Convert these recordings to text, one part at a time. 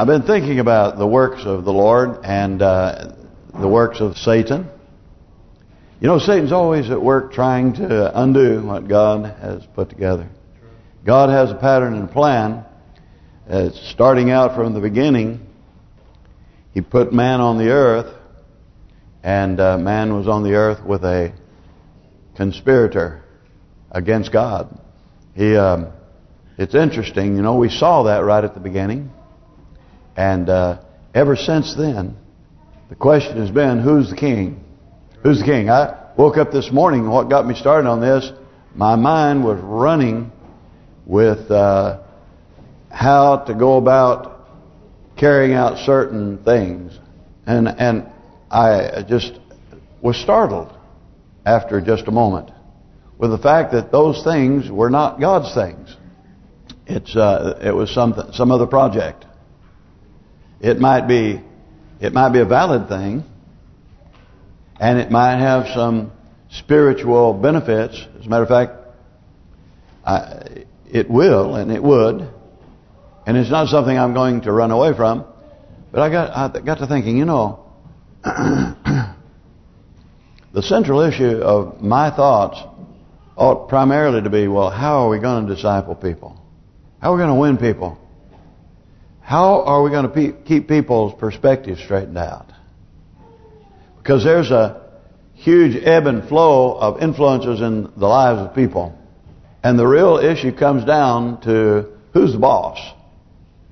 I've been thinking about the works of the Lord and uh, the works of Satan. You know, Satan's always at work trying to undo what God has put together. God has a pattern and a plan. Uh, starting out from the beginning, He put man on the earth, and uh, man was on the earth with a conspirator against God. He, um, it's interesting, you know, we saw that right at the beginning. And uh, ever since then, the question has been, who's the king? Who's the king? I woke up this morning, what got me started on this, my mind was running with uh, how to go about carrying out certain things. And and I just was startled after just a moment with the fact that those things were not God's things. It's uh, it was some some other project. It might be it might be a valid thing, and it might have some spiritual benefits. As a matter of fact, I, it will and it would, and it's not something I'm going to run away from. But I got I got to thinking, you know, the central issue of my thoughts ought primarily to be, well, how are we going to disciple people? How are we going to win people? How are we going to keep people's perspective straightened out? Because there's a huge ebb and flow of influences in the lives of people. And the real issue comes down to who's the boss.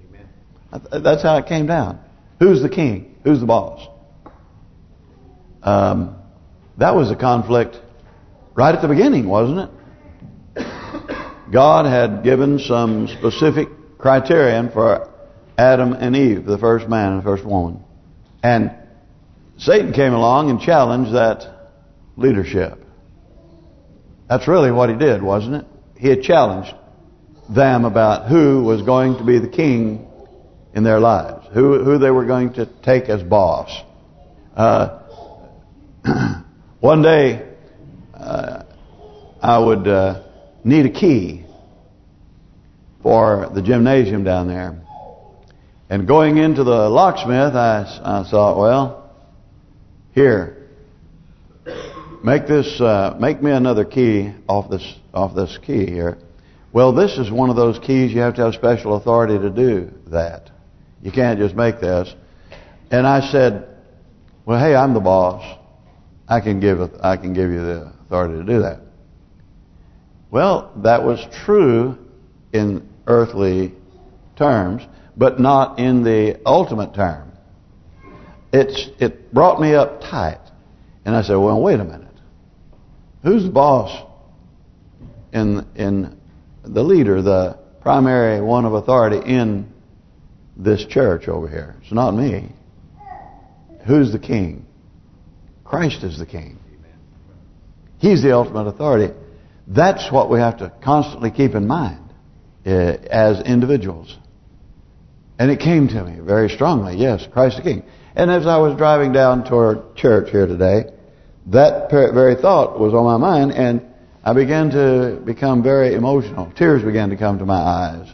Amen. That's how it came down. Who's the king? Who's the boss? Um, that was a conflict right at the beginning, wasn't it? God had given some specific criterion for Adam and Eve, the first man and the first woman. And Satan came along and challenged that leadership. That's really what he did, wasn't it? He had challenged them about who was going to be the king in their lives, who who they were going to take as boss. Uh, one day, uh, I would uh, need a key for the gymnasium down there. And going into the locksmith, I, I thought, well, here, make this, uh, make me another key off this, off this key here. Well, this is one of those keys you have to have special authority to do that. You can't just make this. And I said, well, hey, I'm the boss. I can give I can give you the authority to do that. Well, that was true in earthly terms, but not in the ultimate term. It's it brought me up tight. And I said, well, wait a minute. Who's the boss in in the leader, the primary one of authority in this church over here? It's not me. Who's the king? Christ is the king. He's the ultimate authority. That's what we have to constantly keep in mind uh, as individuals. And it came to me very strongly, yes, Christ the King. And as I was driving down toward church here today, that very thought was on my mind, and I began to become very emotional. Tears began to come to my eyes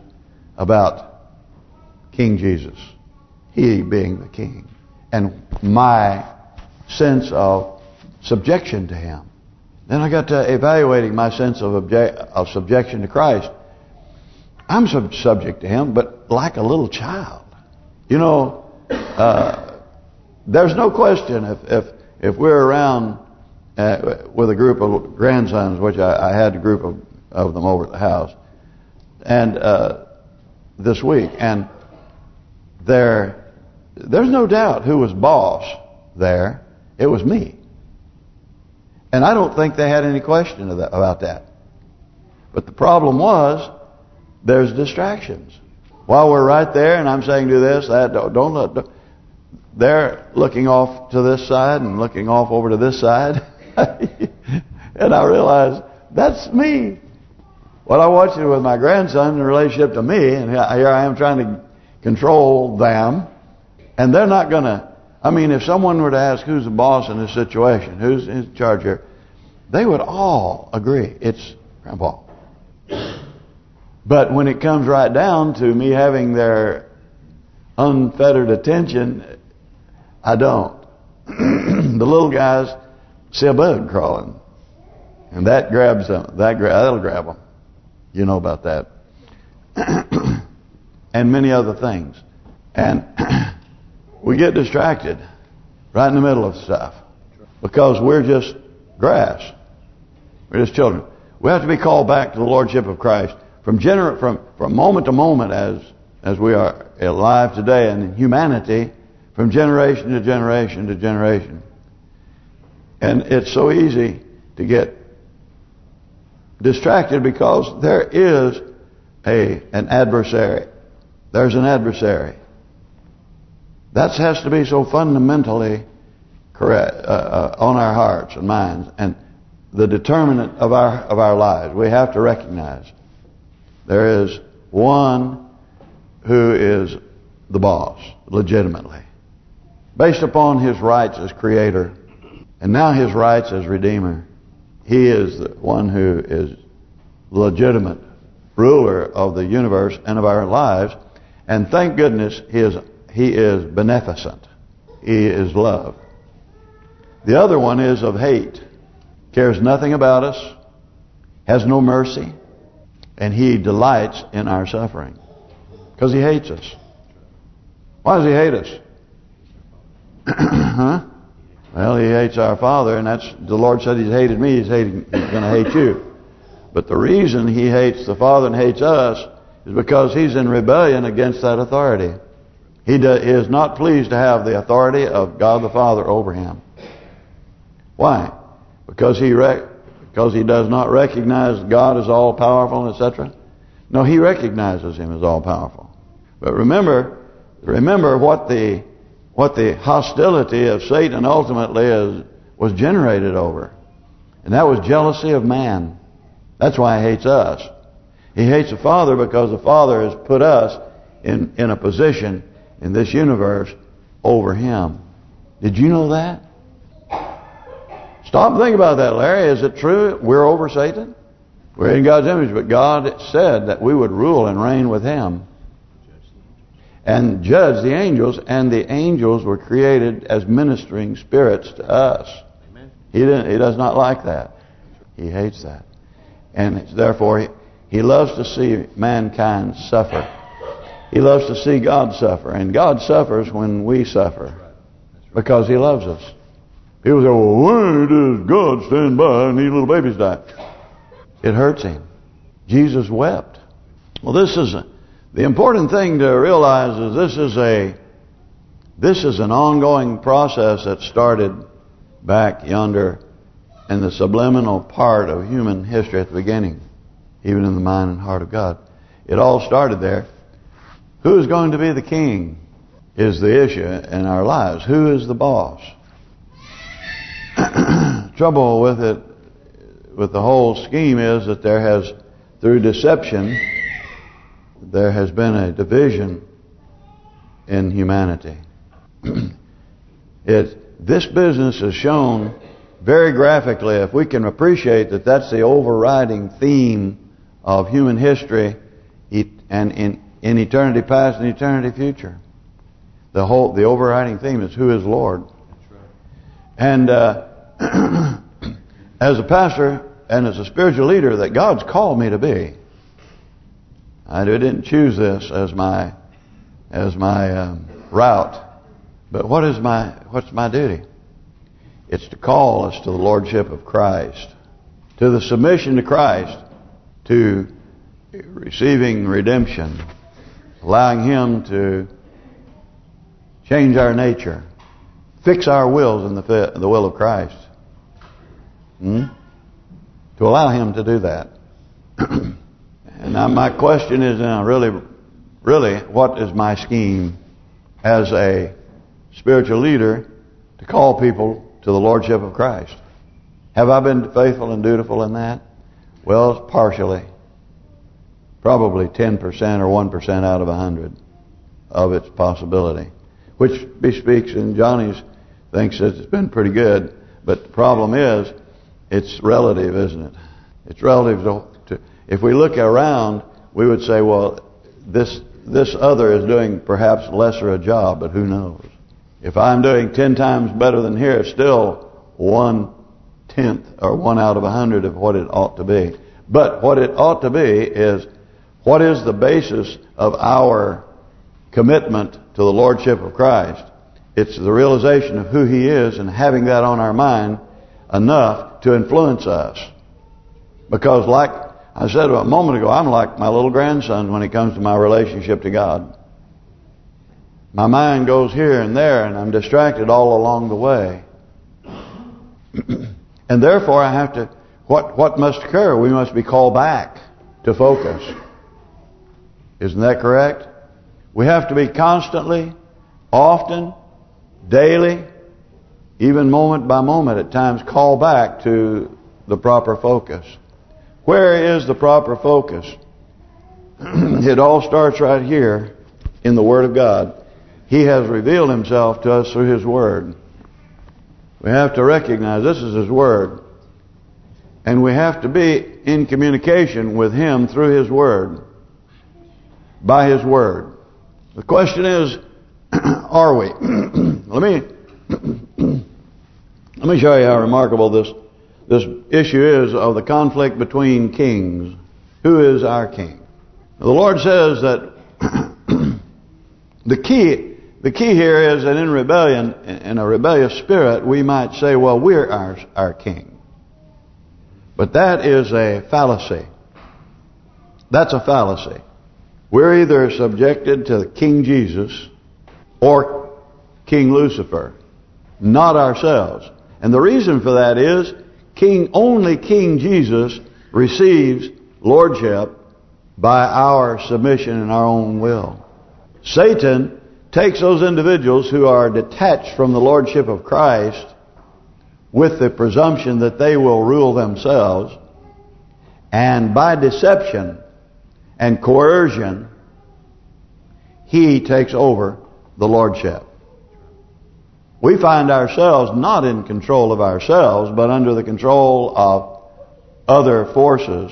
about King Jesus, He being the King, and my sense of subjection to Him. Then I got to evaluating my sense of of subjection to Christ. I'm sub subject to Him, but like a little child. You know, uh, there's no question if if if we're around uh, with a group of grandsons, which I, I, had a group of of them over at the house, and uh, this week, and there, there's no doubt who was boss there. It was me. And I don't think they had any question about that. But the problem was, there's distractions. While we're right there and I'm saying do this, that, don't look. They're looking off to this side and looking off over to this side. and I realize, that's me. What I watched it with my grandson in relationship to me, and here I am trying to control them, and they're not going to I mean, if someone were to ask who's the boss in this situation, who's in charge here, they would all agree it's Grandpa. But when it comes right down to me having their unfettered attention, I don't. the little guys see a bug crawling, and that grabs them. That gra that'll grab them. You know about that. and many other things. And we get distracted right in the middle of stuff because we're just grass. We're just children. We have to be called back to the Lordship of Christ from gener from from moment to moment as as we are alive today in humanity from generation to generation to generation. And it's so easy to get distracted because there is a an adversary. There's an adversary. That has to be so fundamentally correct uh, uh, on our hearts and minds, and the determinant of our of our lives. We have to recognize there is one who is the boss, legitimately, based upon his rights as creator, and now his rights as redeemer. He is the one who is legitimate ruler of the universe and of our lives. And thank goodness he is he is beneficent. He is love. The other one is of hate. Cares nothing about us. Has no mercy. And he delights in our suffering. Because he hates us. Why does he hate us? huh? Well, he hates our Father, and that's the Lord said He's hated me. He's hating. He's going to hate you. But the reason He hates the Father and hates us is because He's in rebellion against that authority. He, is not pleased to have the authority of God the Father over Him. Why? Because He because He does not recognize God as all powerful, etc. No, He recognizes Him as all powerful. But remember, remember what the what the hostility of Satan ultimately is was generated over. And that was jealousy of man. That's why he hates us. He hates the Father because the Father has put us in, in a position in this universe over him. Did you know that? Stop and think about that, Larry. Is it true we're over Satan? We're in God's image, but God said that we would rule and reign with Him and judge the angels, and the angels were created as ministering spirits to us. Amen. He didn't. He does not like that. He hates that, and therefore he, he loves to see mankind suffer. He loves to see God suffer, and God suffers when we suffer because He loves us. People say, "Well, why does God stand by and these little babies die?" It hurts Him. Jesus wept. Well, this is a the important thing to realize is this is a this is an ongoing process that started back yonder in the subliminal part of human history at the beginning, even in the mind and heart of God. It all started there. Who is going to be the king is the issue in our lives. Who is the boss? Trouble with it, with the whole scheme is that there has, through deception, there has been a division in humanity. it This business is shown very graphically. If we can appreciate that that's the overriding theme of human history and in, in eternity past and eternity future. The whole the overriding theme is who is Lord. Right. And uh, as a pastor and as a spiritual leader that God's called me to be, I didn't choose this as my as my um, route, but what is my what's my duty? It's to call us to the lordship of Christ, to the submission to Christ, to receiving redemption, allowing Him to change our nature, fix our wills in the the will of Christ. Hmm? To allow Him to do that. And now my question is now really, really, what is my scheme as a spiritual leader to call people to the Lordship of Christ? Have I been faithful and dutiful in that? Well, partially. Probably 10% or 1% out of 100 of its possibility. Which bespeaks, and Johnny's thinks that it's been pretty good. But the problem is, it's relative, isn't it? It's relative to if we look around, we would say, well, this this other is doing perhaps lesser a job, but who knows? If I'm doing ten times better than here, it's still one tenth or one out of a hundred of what it ought to be. But what it ought to be is what is the basis of our commitment to the Lordship of Christ? It's the realization of who He is and having that on our mind enough to influence us. Because like I said a moment ago, I'm like my little grandson when it comes to my relationship to God. My mind goes here and there and I'm distracted all along the way. and therefore I have to, what what must occur? We must be called back to focus. Isn't that correct? We have to be constantly, often, daily, even moment by moment at times call back to the proper focus. Where is the proper focus? it all starts right here in the Word of God. He has revealed Himself to us through His Word. We have to recognize this is His Word. And we have to be in communication with Him through His Word. By His Word. The question is, are we? let me let me show you how remarkable this this issue is of the conflict between kings. Who is our king? The Lord says that the key the key here is that in rebellion, in a rebellious spirit, we might say, well, we're our, our king. But that is a fallacy. That's a fallacy. We're either subjected to King Jesus or King Lucifer, not ourselves. And the reason for that is King only King Jesus receives lordship by our submission and our own will. Satan takes those individuals who are detached from the lordship of Christ with the presumption that they will rule themselves and by deception and coercion he takes over the lordship. We find ourselves not in control of ourselves, but under the control of other forces,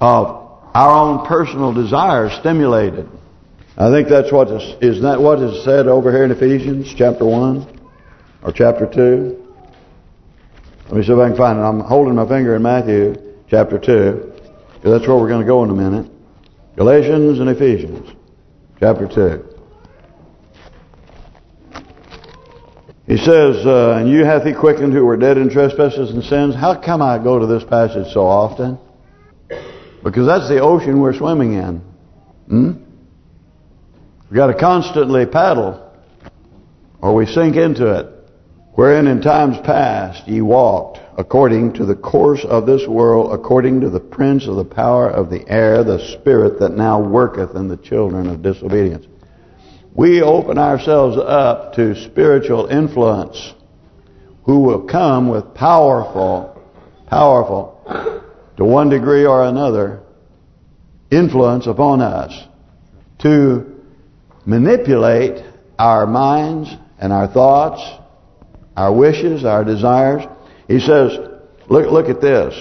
of our own personal desires stimulated. I think that's what is, is that what is said over here in Ephesians chapter 1 or chapter 2. Let me see if I can find it. I'm holding my finger in Matthew chapter 2. Because that's where we're going to go in a minute. Galatians and Ephesians chapter 2. He says, uh, and you hath he quickened who were dead in trespasses and sins. How come I go to this passage so often? Because that's the ocean we're swimming in. Hmm? We've got to constantly paddle or we sink into it. Wherein in times past ye walked according to the course of this world, according to the prince of the power of the air, the spirit that now worketh in the children of disobedience we open ourselves up to spiritual influence who will come with powerful, powerful, to one degree or another, influence upon us to manipulate our minds and our thoughts, our wishes, our desires. He says, look look at this,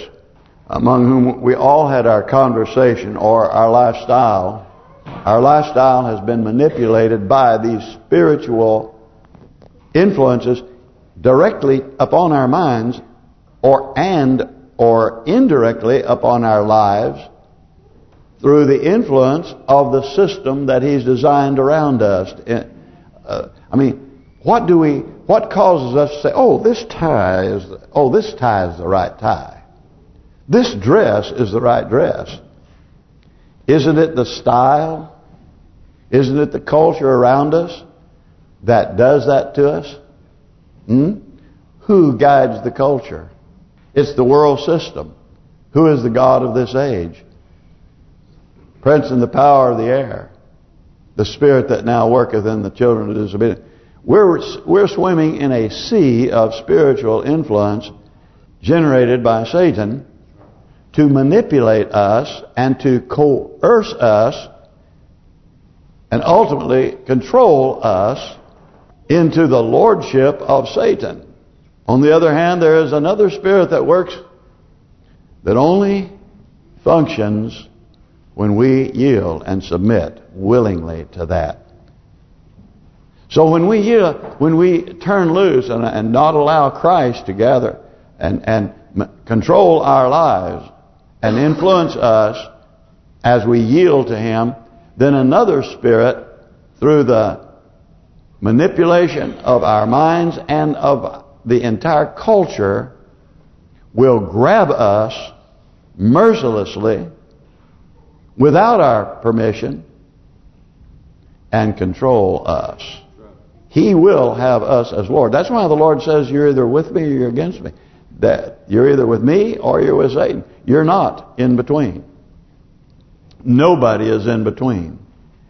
among whom we all had our conversation or our lifestyle our lifestyle has been manipulated by these spiritual influences directly upon our minds or and or indirectly upon our lives through the influence of the system that he's designed around us. Uh, I mean, what do we what causes us to say, "Oh, this tie is oh, this tie is the right tie. This dress is the right dress." Isn't it the style? Isn't it the culture around us that does that to us? Hmm? Who guides the culture? It's the world system. Who is the God of this age? Prince in the power of the air. The spirit that now worketh in the children of disobedience. We're, we're swimming in a sea of spiritual influence generated by Satan to manipulate us and to coerce us and ultimately control us into the lordship of Satan. On the other hand, there is another spirit that works that only functions when we yield and submit willingly to that. So when we yield, when we turn loose and, and not allow Christ to gather and and control our lives and influence us as we yield to Him, then another spirit through the manipulation of our minds and of the entire culture will grab us mercilessly without our permission and control us. He will have us as Lord. That's why the Lord says you're either with me or you're against me. That you're either with me or you're with Satan. You're not in between. Nobody is in between.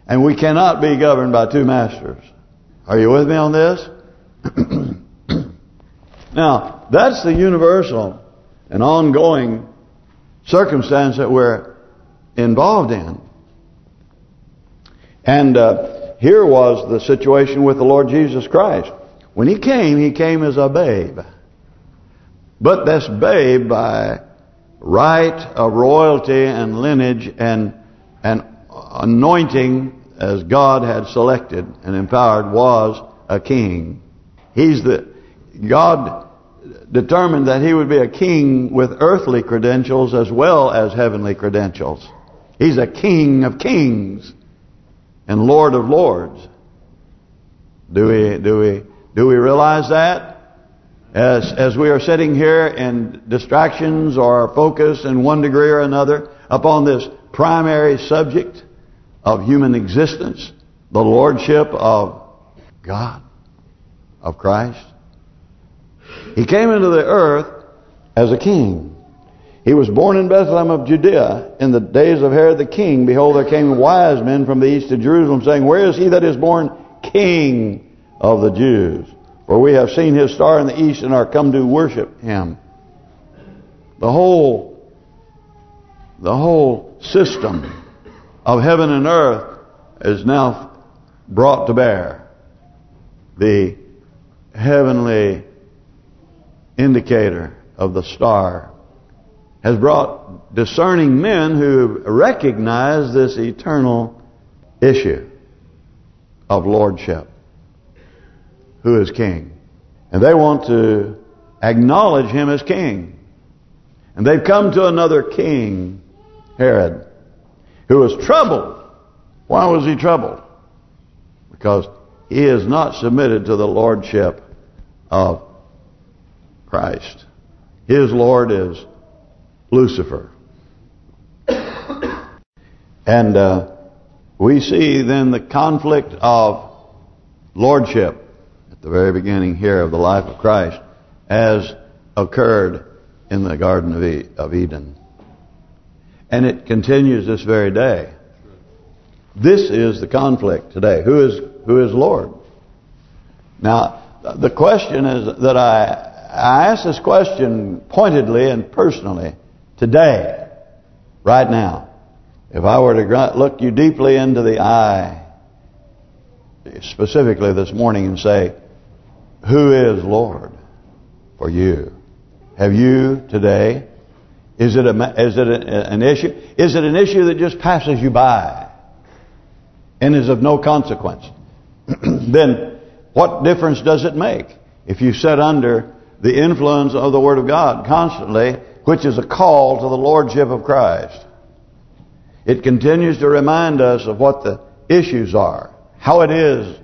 And we cannot be governed by two masters. Are you with me on this? now, that's the universal and ongoing circumstance that we're involved in. And uh, here was the situation with the Lord Jesus Christ. When He came, He came as a babe. But this babe, by right of royalty and lineage and and anointing as God had selected and empowered, was a king. He's the God determined that he would be a king with earthly credentials as well as heavenly credentials. He's a king of kings and Lord of lords. Do we do we do we realize that? As as we are sitting here in distractions or focus in one degree or another upon this primary subject of human existence, the lordship of God, of Christ. He came into the earth as a king. He was born in Bethlehem of Judea in the days of Herod the king. Behold, there came wise men from the east to Jerusalem, saying, Where is he that is born king of the Jews? For we have seen his star in the east and are come to worship him. The whole, the whole system of heaven and earth is now brought to bear. The heavenly indicator of the star has brought discerning men who recognize this eternal issue of lordship. Who is king? And they want to acknowledge him as king. And they've come to another king, Herod, who was troubled. Why was he troubled? Because he is not submitted to the lordship of Christ. His Lord is Lucifer. And uh, we see then the conflict of lordship the very beginning here of the life of Christ as occurred in the Garden of, of Eden. And it continues this very day. This is the conflict today. Who is who is Lord? Now, the question is that I I ask this question pointedly and personally today, right now. If I were to look you deeply into the eye, specifically this morning, and say, who is Lord for you? Have you today, is it a, is it a, an issue? Is it an issue that just passes you by and is of no consequence? then what difference does it make if you sit under the influence of the Word of God constantly, which is a call to the Lordship of Christ. It continues to remind us of what the issues are, how it is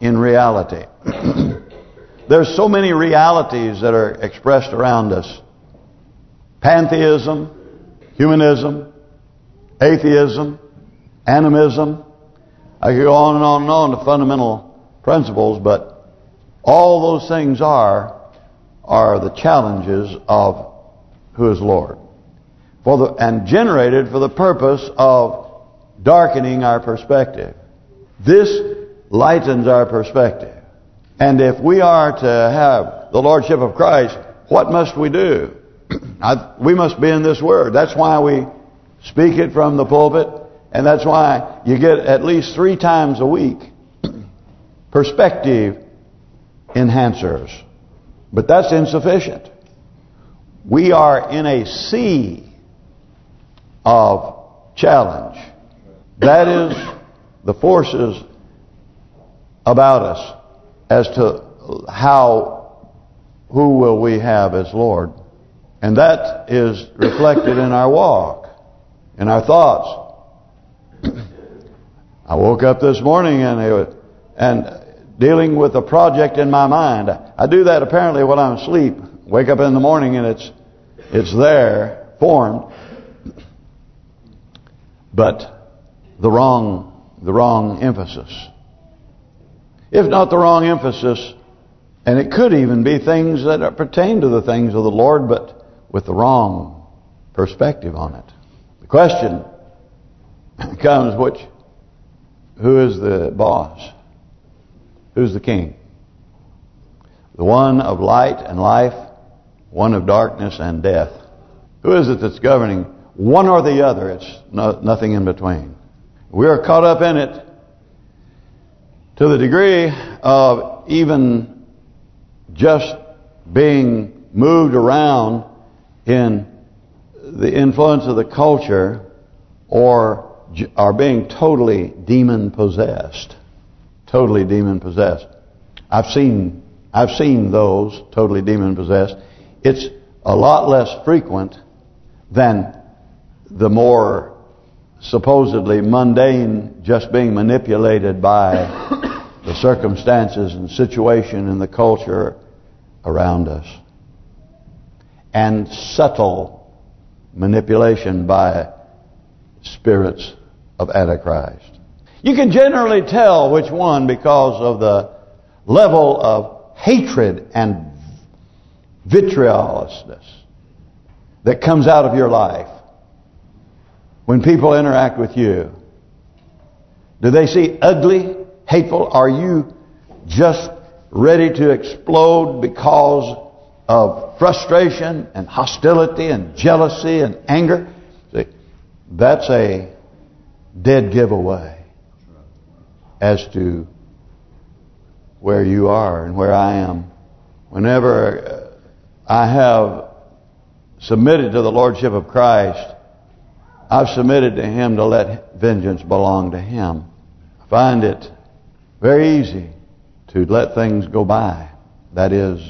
in reality. There's so many realities that are expressed around us. Pantheism, humanism, atheism, animism. I could go on and on and on to fundamental principles, but all those things are are the challenges of who is Lord. For the and generated for the purpose of darkening our perspective. This lightens our perspective. And if we are to have the Lordship of Christ, what must we do? we must be in this Word. That's why we speak it from the pulpit. And that's why you get at least three times a week perspective enhancers. But that's insufficient. We are in a sea of challenge. That is the forces about us as to how, who will we have as Lord. And that is reflected in our walk, in our thoughts. I woke up this morning and it, and dealing with a project in my mind. I do that apparently when I'm asleep. Wake up in the morning and it's it's there, formed. But the wrong the wrong emphasis. If not the wrong emphasis, and it could even be things that pertain to the things of the Lord, but with the wrong perspective on it. The question comes, which, who is the boss? Who's the king? The one of light and life, one of darkness and death. Who is it that's governing? One or the other. It's no, nothing in between. We are caught up in it to the degree of even just being moved around in the influence of the culture or are being totally demon possessed totally demon possessed. I've seen I've seen those totally demon possessed. It's a lot less frequent than the more supposedly mundane just being manipulated by the circumstances and situation and the culture around us. And subtle manipulation by spirits of Antichrist. You can generally tell which one because of the level of hatred and vitriousness that comes out of your life when people interact with you. Do they see ugly, hateful? Are you just ready to explode because of frustration and hostility and jealousy and anger? See, that's a dead giveaway as to where you are and where I am. Whenever uh, I have submitted to the Lordship of Christ, I've submitted to Him to let vengeance belong to Him. I find it very easy to let things go by. That is,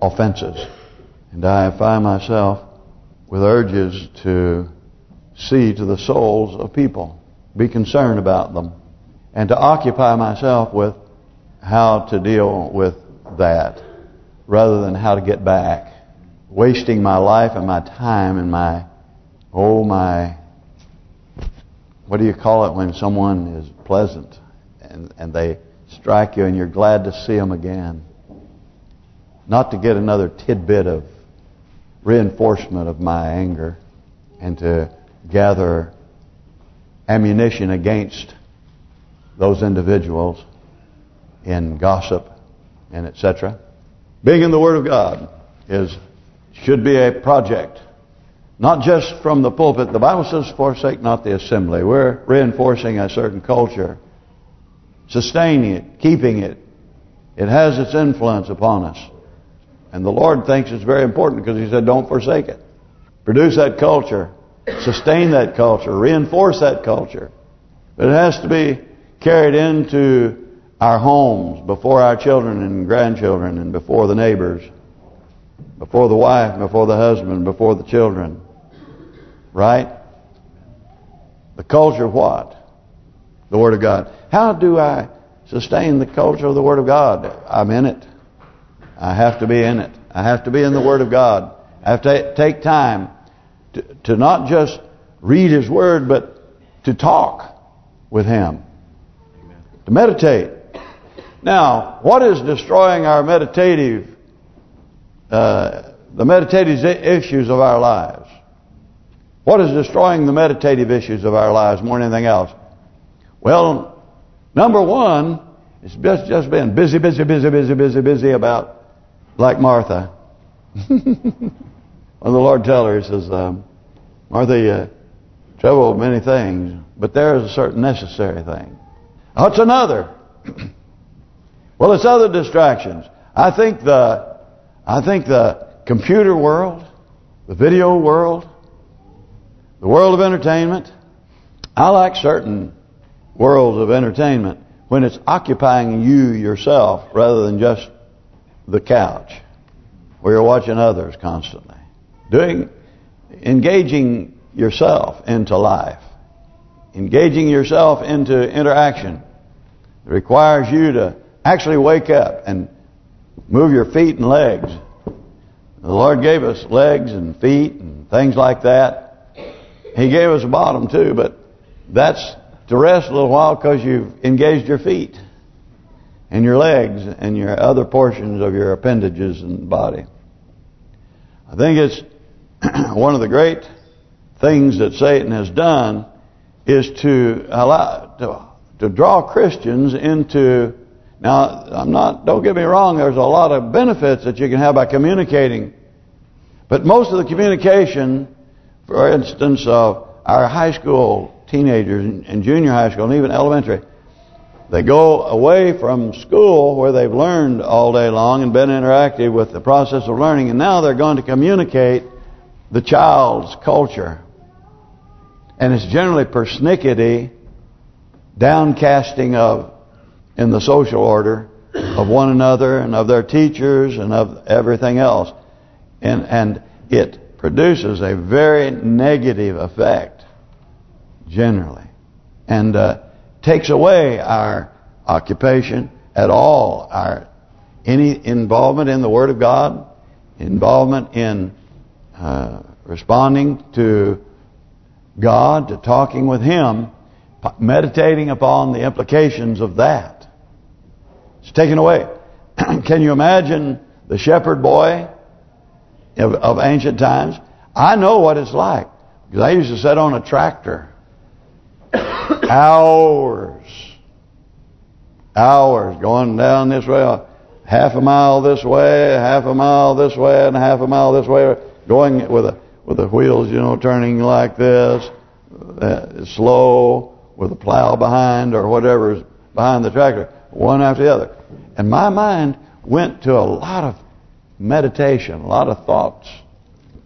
offenses. And I find myself with urges to see to the souls of people, be concerned about them, and to occupy myself with how to deal with that rather than how to get back. Wasting my life and my time and my, oh my, what do you call it when someone is pleasant and, and they strike you and you're glad to see them again. Not to get another tidbit of reinforcement of my anger and to gather ammunition against those individuals in gossip and etc. Being in the Word of God is should be a project. Not just from the pulpit. The Bible says, forsake not the assembly. We're reinforcing a certain culture. Sustaining it, keeping it. It has its influence upon us. And the Lord thinks it's very important because He said, don't forsake it. Produce that culture. Sustain that culture. Reinforce that culture. But it has to be carried into our homes, before our children and grandchildren, and before the neighbors, before the wife, before the husband, before the children. Right? The culture of what? The Word of God. How do I sustain the culture of the Word of God? I'm in it. I have to be in it. I have to be in the Word of God. I have to take time to, to not just read His Word, but to talk with Him to meditate. Now, what is destroying our meditative, uh, the meditative issues of our lives? What is destroying the meditative issues of our lives more than anything else? Well, number one, it's just just been busy, busy, busy, busy, busy, busy about like Martha. when the Lord tells her, He says, um, Martha, you trouble with many things, but there is a certain necessary thing. What's another? well, it's other distractions. I think the I think the computer world, the video world, The world of entertainment. I like certain worlds of entertainment when it's occupying you yourself rather than just the couch where you're watching others constantly. Doing, engaging yourself into life. Engaging yourself into interaction. Requires you to actually wake up and move your feet and legs. The Lord gave us legs and feet and things like that. He gave us a bottom too, but that's to rest a little while because you've engaged your feet and your legs and your other portions of your appendages and body. I think it's one of the great things that Satan has done is to allow to, to draw Christians into now I'm not don't get me wrong there's a lot of benefits that you can have by communicating but most of the communication for instance of our high school teenagers and junior high school and even elementary. They go away from school where they've learned all day long and been interactive with the process of learning and now they're going to communicate the child's culture. And it's generally persnickety, downcasting of in the social order of one another and of their teachers and of everything else. And and it produces a very negative effect generally. And uh, takes away our occupation at all, our any involvement in the Word of God, involvement in uh, responding to God, to talking with Him, meditating upon the implications of that. It's taken away. Can you imagine the shepherd boy of, of ancient times? I know what it's like because I used to sit on a tractor hours, hours going down this way, half a mile this way, half a mile this way, and half a mile this way, going with a with the wheels, you know, turning like this, uh, slow, with a plow behind or whatever is behind the tractor, one after the other. And my mind went to a lot of meditation, a lot of thoughts.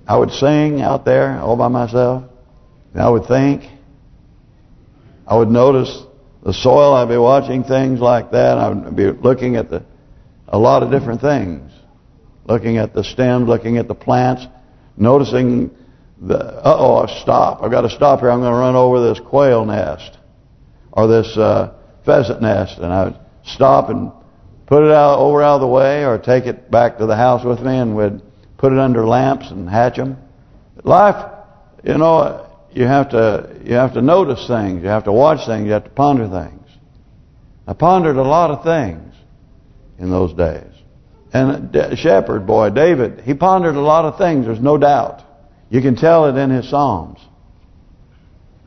I would sing out there all by myself. And I would think. I would notice the soil. I'd be watching things like that. I would be looking at the a lot of different things. Looking at the stems, looking at the plants, noticing the, uh-oh, stop. I've got to stop here. I'm going to run over this quail nest or this uh, pheasant nest. And I would stop and put it out over out of the way or take it back to the house with me and we'd put it under lamps and hatch them. Life, you know, you have to you have to notice things, you have to watch things, you have to ponder things. I pondered a lot of things in those days. And uh, shepherd boy, David, he pondered a lot of things, there's no doubt. You can tell it in his Psalms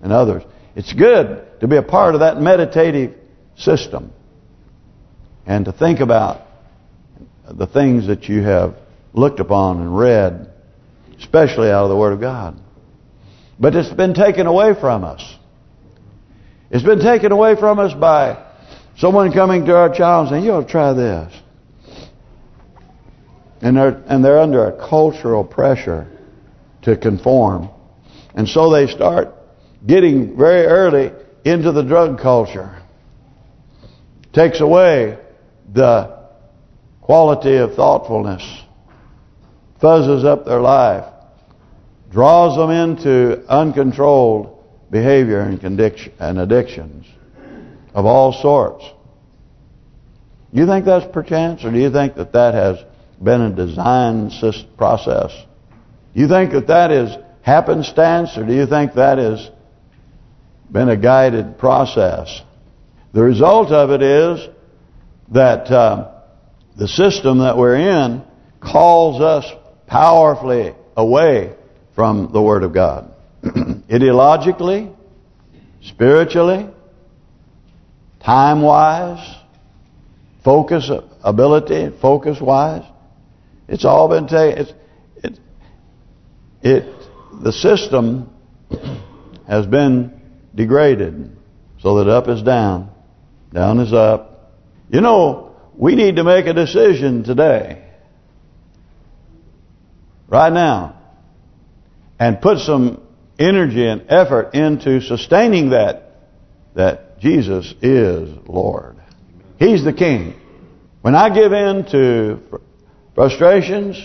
and others. It's good to be a part of that meditative system and to think about the things that you have looked upon and read, especially out of the Word of God. But it's been taken away from us. It's been taken away from us by someone coming to our child and saying, you ought to try this. And they're, and they're under a cultural pressure to conform. And so they start getting very early into the drug culture. Takes away the quality of thoughtfulness. Fuzzes up their life draws them into uncontrolled behavior and addictions of all sorts. You think that's perchance, or do you think that that has been a design process? Do you think that that is happenstance, or do you think that has been a guided process? The result of it is that uh, the system that we're in calls us powerfully away from the Word of God. Ideologically, spiritually, time-wise, focus ability, focus-wise, it's all been taken. It, it, the system has been degraded so that up is down, down is up. You know, we need to make a decision today, right now, and put some energy and effort into sustaining that that Jesus is Lord. He's the King. When I give in to frustrations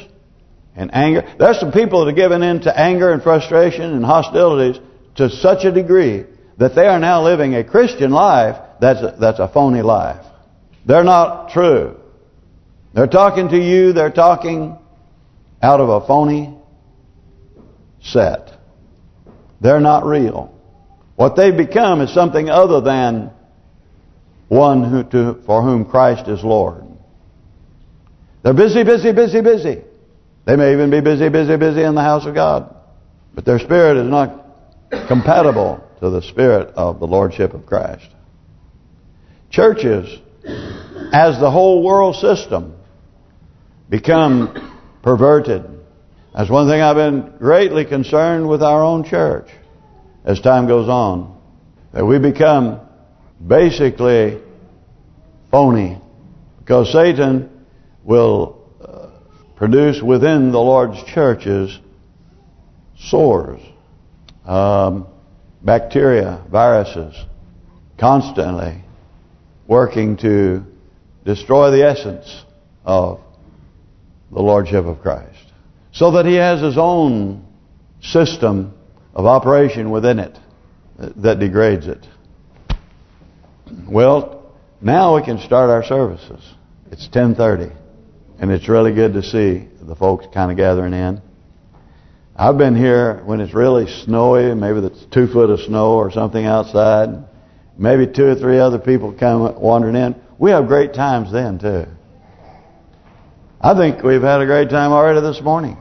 and anger, there's some people that are giving in to anger and frustration and hostilities to such a degree that they are now living a Christian life that's a, that's a phony life. They're not true. They're talking to you, they're talking out of a phony set. They're not real. What they become is something other than one who to, for whom Christ is Lord. They're busy, busy, busy, busy. They may even be busy, busy, busy in the house of God. But their spirit is not compatible to the spirit of the Lordship of Christ. Churches, as the whole world system, become perverted. That's one thing I've been greatly concerned with our own church as time goes on. That we become basically phony. Because Satan will uh, produce within the Lord's churches sores, um, bacteria, viruses, constantly working to destroy the essence of the Lordship of Christ. So that he has his own system of operation within it that degrades it. Well, now we can start our services. It's 10.30, and it's really good to see the folks kind of gathering in. I've been here when it's really snowy, maybe it's two foot of snow or something outside. Maybe two or three other people come wandering in. We have great times then, too. I think we've had a great time already this morning.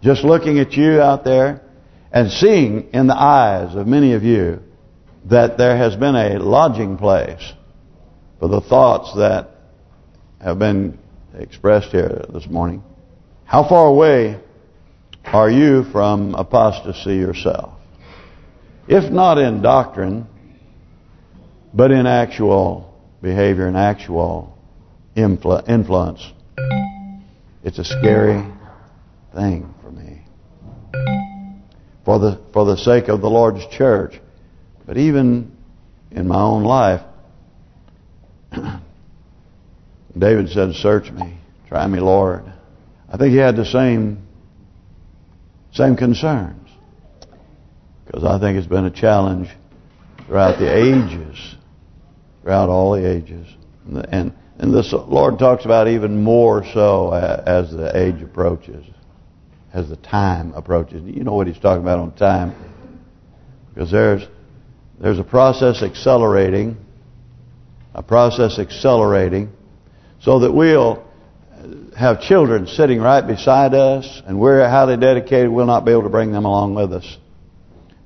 Just looking at you out there and seeing in the eyes of many of you that there has been a lodging place for the thoughts that have been expressed here this morning. How far away are you from apostasy yourself? If not in doctrine, but in actual behavior and actual influence. It's a scary thing for me. For the for the sake of the Lord's church. But even in my own life, David said, search me, try me, Lord. I think he had the same same concerns. Because I think it's been a challenge throughout the ages, throughout all the ages. And and this Lord talks about even more so as the age approaches, as the time approaches. You know what he's talking about on time. Because there's there's a process accelerating, a process accelerating, so that we'll have children sitting right beside us, and we're highly dedicated, we'll not be able to bring them along with us.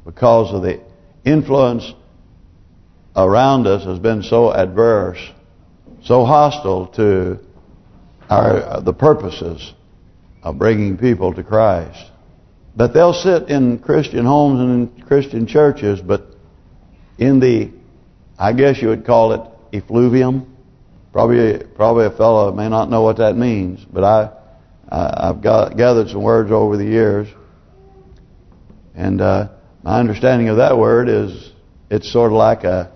Because of the influence around us has been so adverse, so hostile to our the purposes of bringing people to Christ. That they'll sit in Christian homes and in Christian churches, but in the, I guess you would call it effluvium. Probably, probably a fellow may not know what that means, but I, I have got gathered some words over the years, and uh, my understanding of that word is it's sort of like a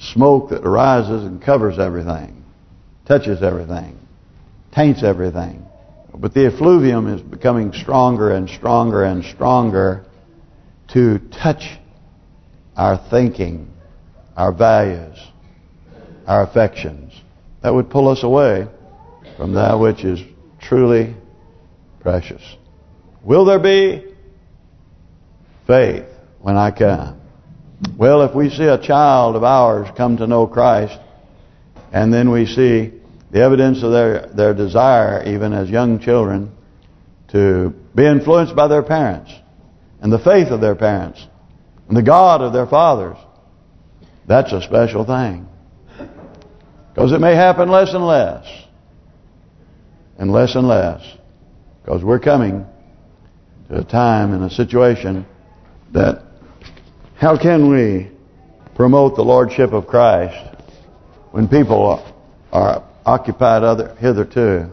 smoke that arises and covers everything, touches everything, taints everything. But the effluvium is becoming stronger and stronger and stronger to touch our thinking, our values, our affections. That would pull us away from that which is truly precious. Will there be faith when I come? Well, if we see a child of ours come to know Christ, and then we see the evidence of their their desire, even as young children, to be influenced by their parents and the faith of their parents and the God of their fathers. That's a special thing. Because it may happen less and less. And less and less. Because we're coming to a time and a situation that how can we promote the Lordship of Christ when people are occupied other hitherto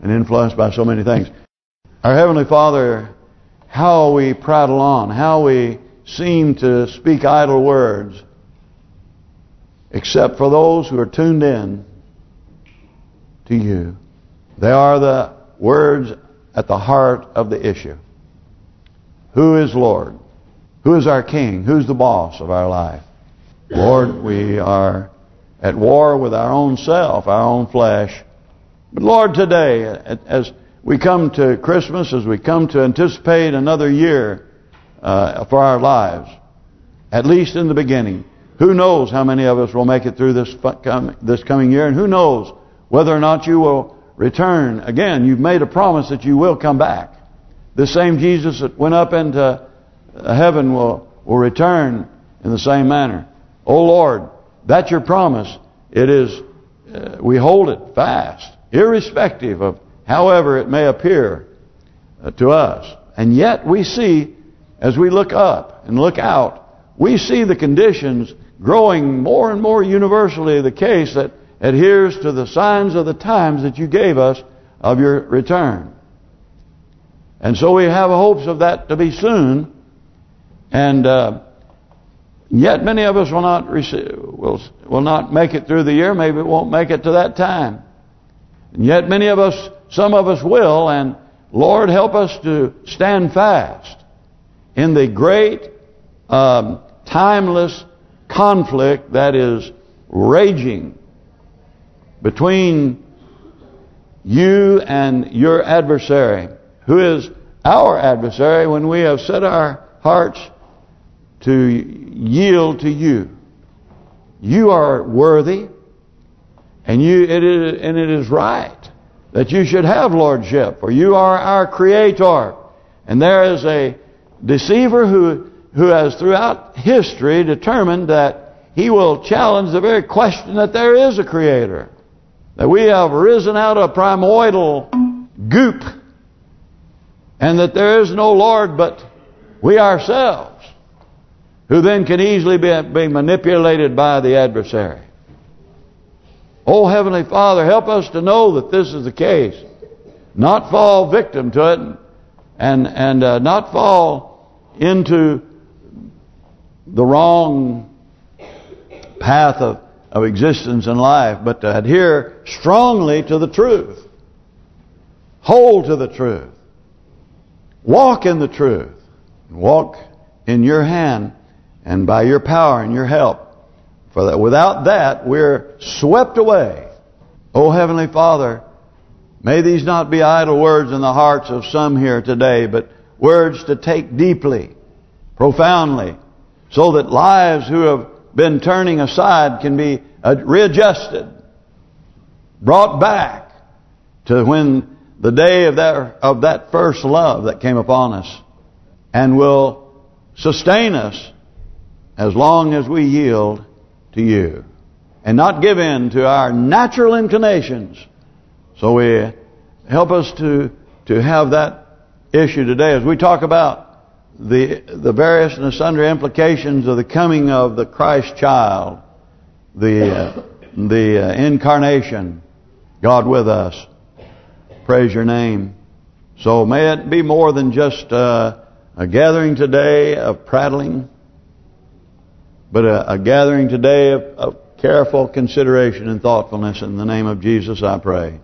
and influenced by so many things. Our Heavenly Father how we prattle on, how we seem to speak idle words, except for those who are tuned in to you. They are the words at the heart of the issue. Who is Lord? Who is our King? Who's the boss of our life? Lord, we are at war with our own self, our own flesh. But Lord, today, as we come to Christmas, as we come to anticipate another year uh, for our lives, at least in the beginning, who knows how many of us will make it through this this coming year, and who knows whether or not you will return again. You've made a promise that you will come back. The same Jesus that went up into heaven will will return in the same manner. Oh Lord, that's your promise. It is, uh, we hold it fast, irrespective of however it may appear uh, to us. And yet we see, as we look up and look out, we see the conditions growing more and more universally the case that adheres to the signs of the times that you gave us of your return. And so we have hopes of that to be soon. And uh, yet many of us will not receive, will will not make it through the year. Maybe it won't make it to that time. And yet many of us, some of us will. And Lord, help us to stand fast in the great, um, timeless conflict that is raging between you and your adversary, who is our adversary when we have set our hearts to yield to you. You are worthy, and you it is and it is right that you should have lordship, for you are our creator. And there is a deceiver who who has throughout history determined that he will challenge the very question that there is a creator. That we have risen out of primordial goop and that there is no Lord but we ourselves who then can easily be, be manipulated by the adversary. Oh Heavenly Father, help us to know that this is the case. Not fall victim to it and and uh, not fall into the wrong path of of existence and life, but to adhere strongly to the truth. Hold to the truth. Walk in the truth. Walk in your hand and by your power and your help. For that, without that, we're swept away. Oh Heavenly Father, may these not be idle words in the hearts of some here today, but words to take deeply, profoundly, so that lives who have been turning aside can be uh, readjusted, brought back to when the day of that of that first love that came upon us, and will sustain us as long as we yield to you, and not give in to our natural inclinations. So we help us to to have that issue today as we talk about the the various and sundry implications of the coming of the Christ child, the uh, the uh, incarnation, God with us. Praise your name. So may it be more than just uh, a gathering today of prattling, but a, a gathering today of, of careful consideration and thoughtfulness. In the name of Jesus I pray.